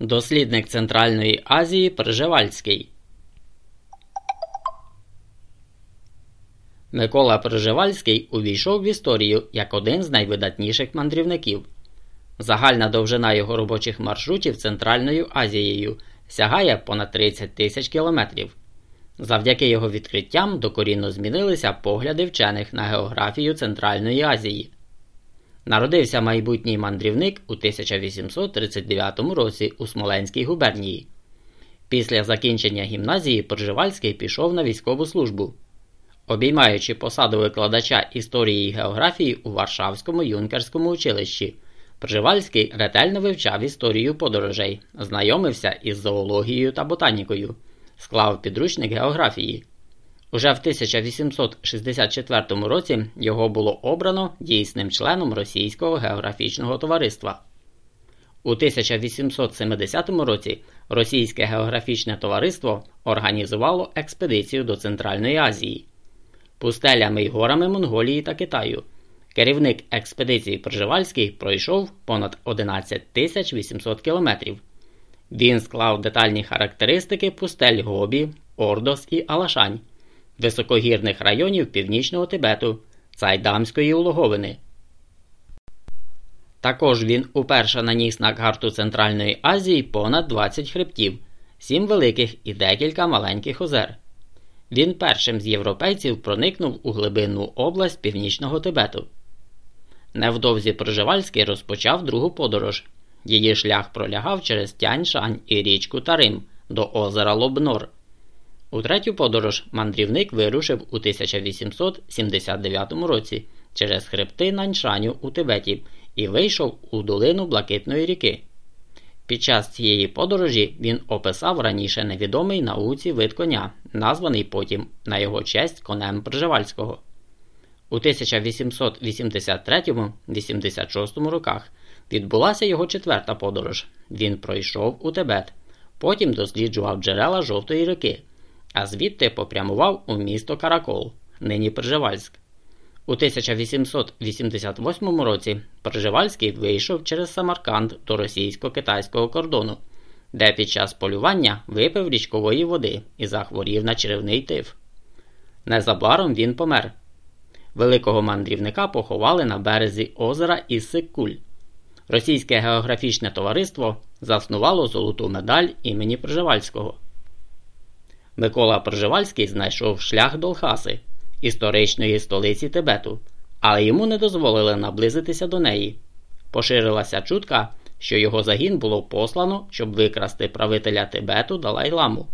Дослідник Центральної Азії Пржевальський. Микола Пржевальський увійшов в історію як один з найвидатніших мандрівників. Загальна довжина його робочих маршрутів Центральною Азією сягає понад 30 тисяч кілометрів. Завдяки його відкриттям докорінно змінилися погляди вчених на географію Центральної Азії. Народився майбутній мандрівник у 1839 році у Смоленській губернії. Після закінчення гімназії Пржевальський пішов на військову службу, обіймаючи посаду викладача історії і географії у Варшавському юнкерському училищі. Пржевальський ретельно вивчав історію подорожей, знайомився із зоологією та ботанікою, склав підручник географії. Уже в 1864 році його було обрано дійсним членом Російського географічного товариства. У 1870 році Російське географічне товариство організувало експедицію до Центральної Азії, пустелями й горами Монголії та Китаю. Керівник експедиції Пржевальський пройшов понад 11 800 кілометрів. Він склав детальні характеристики пустель Гобі, Ордос і Алашань, високогірних районів Північного Тибету, Цайдамської улоговини. Також він уперше наніс на карту Центральної Азії понад 20 хребтів, 7 великих і декілька маленьких озер. Він першим з європейців проникнув у глибинну область Північного Тибету. Невдовзі Проживальський розпочав другу подорож. Її шлях пролягав через Тяньшань і річку Тарим до озера Лобнор. У третю подорож мандрівник вирушив у 1879 році через хребти Наньшаню у Тибеті і вийшов у долину Блакитної ріки. Під час цієї подорожі він описав раніше невідомий науці вид коня, названий потім на його честь конем Пржевальського. У 1883-86 роках відбулася його четверта подорож. Він пройшов у Тибет, потім досліджував джерела Жовтої ріки, а звідти попрямував у місто Каракол, нині Пржевальськ. У 1888 році Пржевальський вийшов через Самарканд до російсько-китайського кордону, де під час полювання випив річкової води і захворів на черевний тиф. Незабаром він помер. Великого мандрівника поховали на березі озера Іссик-Куль. Російське географічне товариство заснувало золоту медаль імені Пржевальського. Микола Пржевальський знайшов шлях до Лхаси, історичної столиці Тибету, але йому не дозволили наблизитися до неї. Поширилася чутка, що його загін було послано, щоб викрасти правителя Тибету Далай-Ламу.